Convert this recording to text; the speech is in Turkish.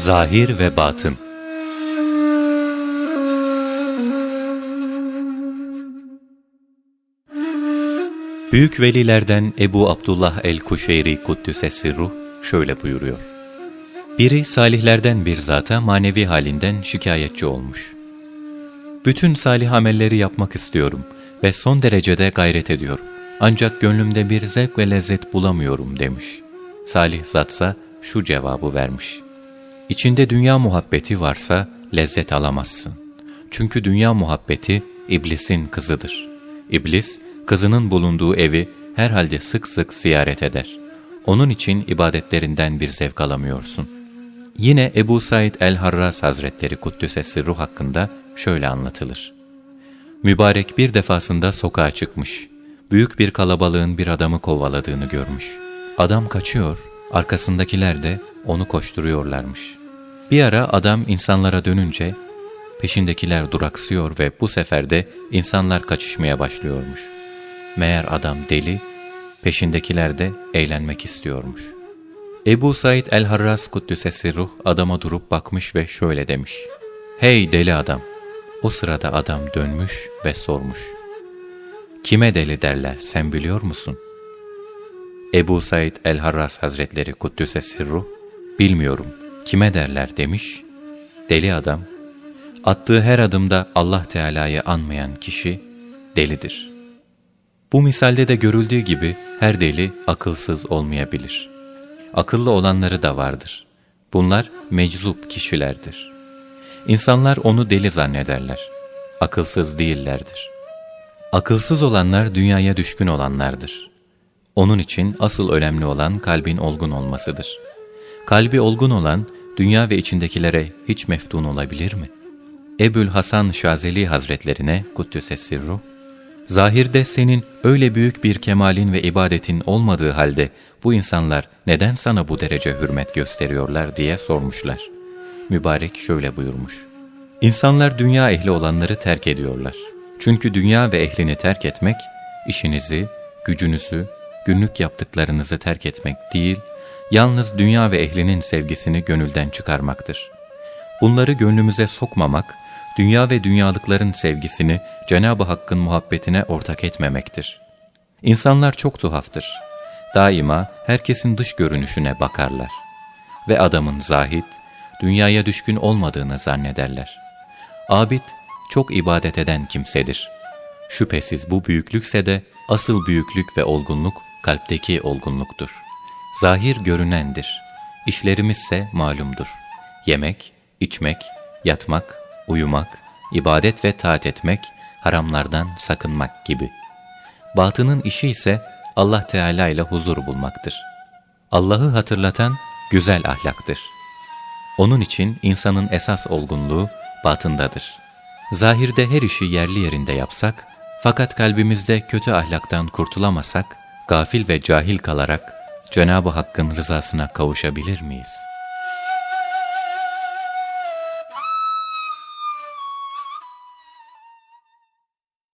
Zahir ve Batın Büyük velilerden Ebu Abdullah el-Kuşeyri Kuddüsesi Ruh şöyle buyuruyor. Biri salihlerden bir zata manevi halinden şikayetçi olmuş. Bütün salih amelleri yapmak istiyorum ve son derecede gayret ediyorum. Ancak gönlümde bir zevk ve lezzet bulamıyorum demiş. Salih zatsa şu cevabı vermiş. İçinde dünya muhabbeti varsa lezzet alamazsın. Çünkü dünya muhabbeti iblisin kızıdır. İblis, kızının bulunduğu evi herhalde sık sık ziyaret eder. Onun için ibadetlerinden bir zevk alamıyorsun. Yine Ebu Said el-Harras Hazretleri Kuddüsesi ruh hakkında şöyle anlatılır. Mübarek bir defasında sokağa çıkmış. Büyük bir kalabalığın bir adamı kovaladığını görmüş. Adam kaçıyor, arkasındakiler de onu koşturuyorlarmış. Bir ara adam insanlara dönünce peşindekiler duraksıyor ve bu sefer de insanlar kaçışmaya başlıyormuş. Meğer adam deli, peşindekiler de eğlenmek istiyormuş. Ebu Said el-Harras Kuddüsesi ruh adama durup bakmış ve şöyle demiş. Hey deli adam! O sırada adam dönmüş ve sormuş. Kime deli derler sen biliyor musun? Ebu Said el-Harras Hazretleri Kuddüsesi ruh, bilmiyorum kime derler demiş. Deli adam, attığı her adımda Allah Teala'yı anmayan kişi delidir. Bu misalde de görüldüğü gibi her deli akılsız olmayabilir. Akıllı olanları da vardır. Bunlar meczup kişilerdir. İnsanlar onu deli zannederler. Akılsız değillerdir. Akılsız olanlar dünyaya düşkün olanlardır. Onun için asıl önemli olan kalbin olgun olmasıdır. Kalbi olgun olan, dünya ve içindekilere hiç meftun olabilir mi? Ebül Hasan Şazeli Hazretlerine Kuddüs'e zahirde senin öyle büyük bir kemalin ve ibadetin olmadığı halde bu insanlar neden sana bu derece hürmet gösteriyorlar diye sormuşlar. Mübarek şöyle buyurmuş. İnsanlar dünya ehli olanları terk ediyorlar. Çünkü dünya ve ehlini terk etmek, işinizi, gücünüzü, günlük yaptıklarınızı terk etmek değil, yalnız dünya ve ehlinin sevgisini gönülden çıkarmaktır. Bunları gönlümüze sokmamak, dünya ve dünyalıkların sevgisini Cenab-ı Hakk'ın muhabbetine ortak etmemektir. İnsanlar çok tuhaftır. Daima herkesin dış görünüşüne bakarlar. Ve adamın zahid, dünyaya düşkün olmadığını zannederler. Abid, çok ibadet eden kimsedir. Şüphesiz bu büyüklükse de asıl büyüklük ve olgunluk kalpteki olgunluktur. Zahir görünendir. İşlerimizse malumdur. Yemek, içmek, yatmak, uyumak, ibadet ve taat etmek, haramlardan sakınmak gibi. Batının işi ise Allah Teala ile huzur bulmaktır. Allah'ı hatırlatan güzel ahlaktır. Onun için insanın esas olgunluğu batındadır. Zahirde her işi yerli yerinde yapsak, fakat kalbimizde kötü ahlaktan kurtulamasak, gafil ve cahil kalarak Cenab-ı Hakk'ın rızasına kavuşabilir miyiz?''